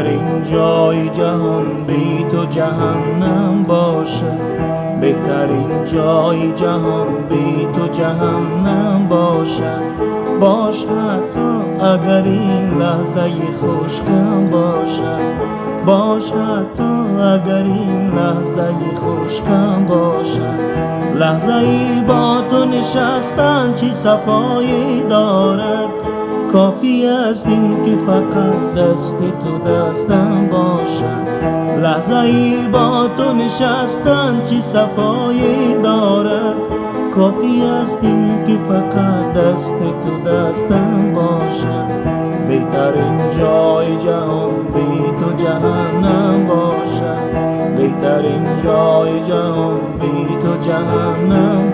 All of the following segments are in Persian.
بهترین جای جهان بی تو جهنم باشه. بهترین جای جهان بی تو جهنم باشه. باش حتی اگر این لحظه خوشکم باشه. باش حتی اگر این لحظه خوشکم باشه. لحظه ای با تو نشستن چی صفایی دارد؟ کافی است این که فقط دست تو دستم باشد. لحظه با تو نشستن چی صفایی دارد؟ کافی است این که فقط دست تو دستم باشد. بهترین جای جهان بی تو جهنم باشد. بهترین جای جهان بی تو جهنم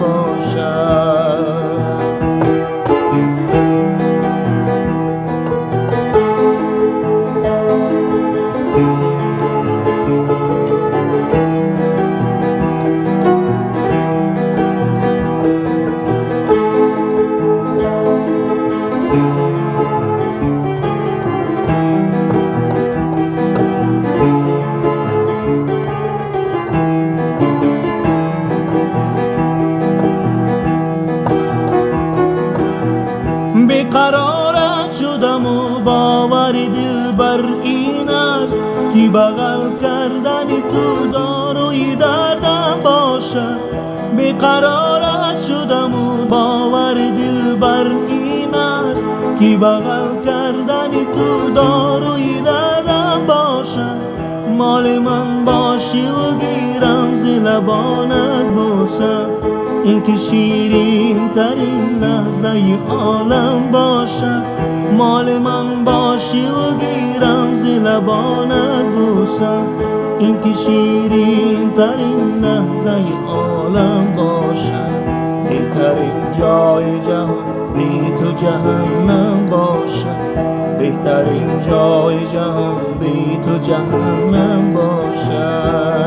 بیقرارت شدم و باور دل بر این است که بغل کردن تو داروی دردم باشد. بیقرارت شدم و باور دل بر این است که بغل کردن تو داروی دردم باشد. مال من باشی و گیرم زلبانت بوسم این که شیرین ترین لحظه عالم باشد. مال من باشی و گیرم زی لبانت بوسم. این که شیرین ترین لحظه عالم باشد. بهترین جای جهان بی تو جهنم باشد. بهترین جای جهان بی تو جهنم باشد.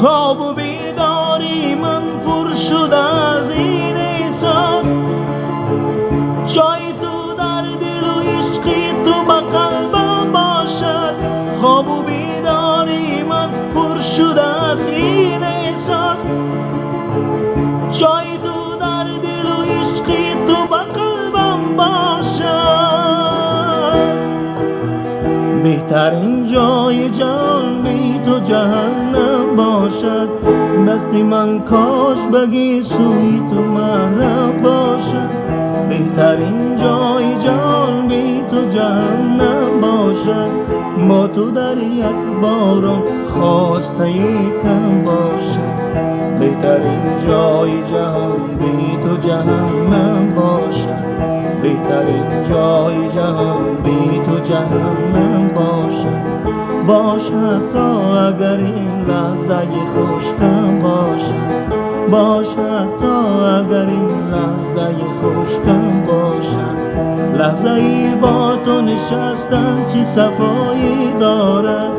خواب و بیداری من پر شده از این احساس. جای تو در دل و عشقی تو به قلبم باشد. خواب و بیداری من پر شده از این احساس. جای تو در دل و عشقی تو به قلبم باشد. بهترین جای جان بی تو باشد دستی من کاش بگی سوی تو محرم باشد بهترین جای جان بی تو جهنم باشد با تو در یک باران خواسته کم باشد بهترین جای جهان بی تو جهنم باشد بهترین جای جهان بی تو جهنم باشد باشد تا اگر این لحظه خوشکم باشد باشد تا اگر این لحظه خوشکم باشد لحظه ای با تو نشستن چی صفایی دارد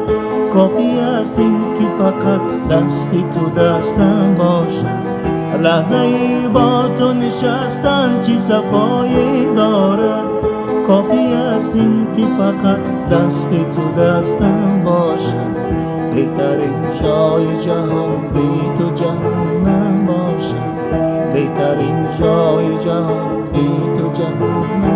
کافی است این که فقط دستی تو دستم باشد لحظه ای با تو نشستن چی صفایی دارد؟ کافی است این که فقط دستی تو دستم باشد. بهترین جای جهان بی تو جهنم باشد. بهترین جای جهان بی تو جهنم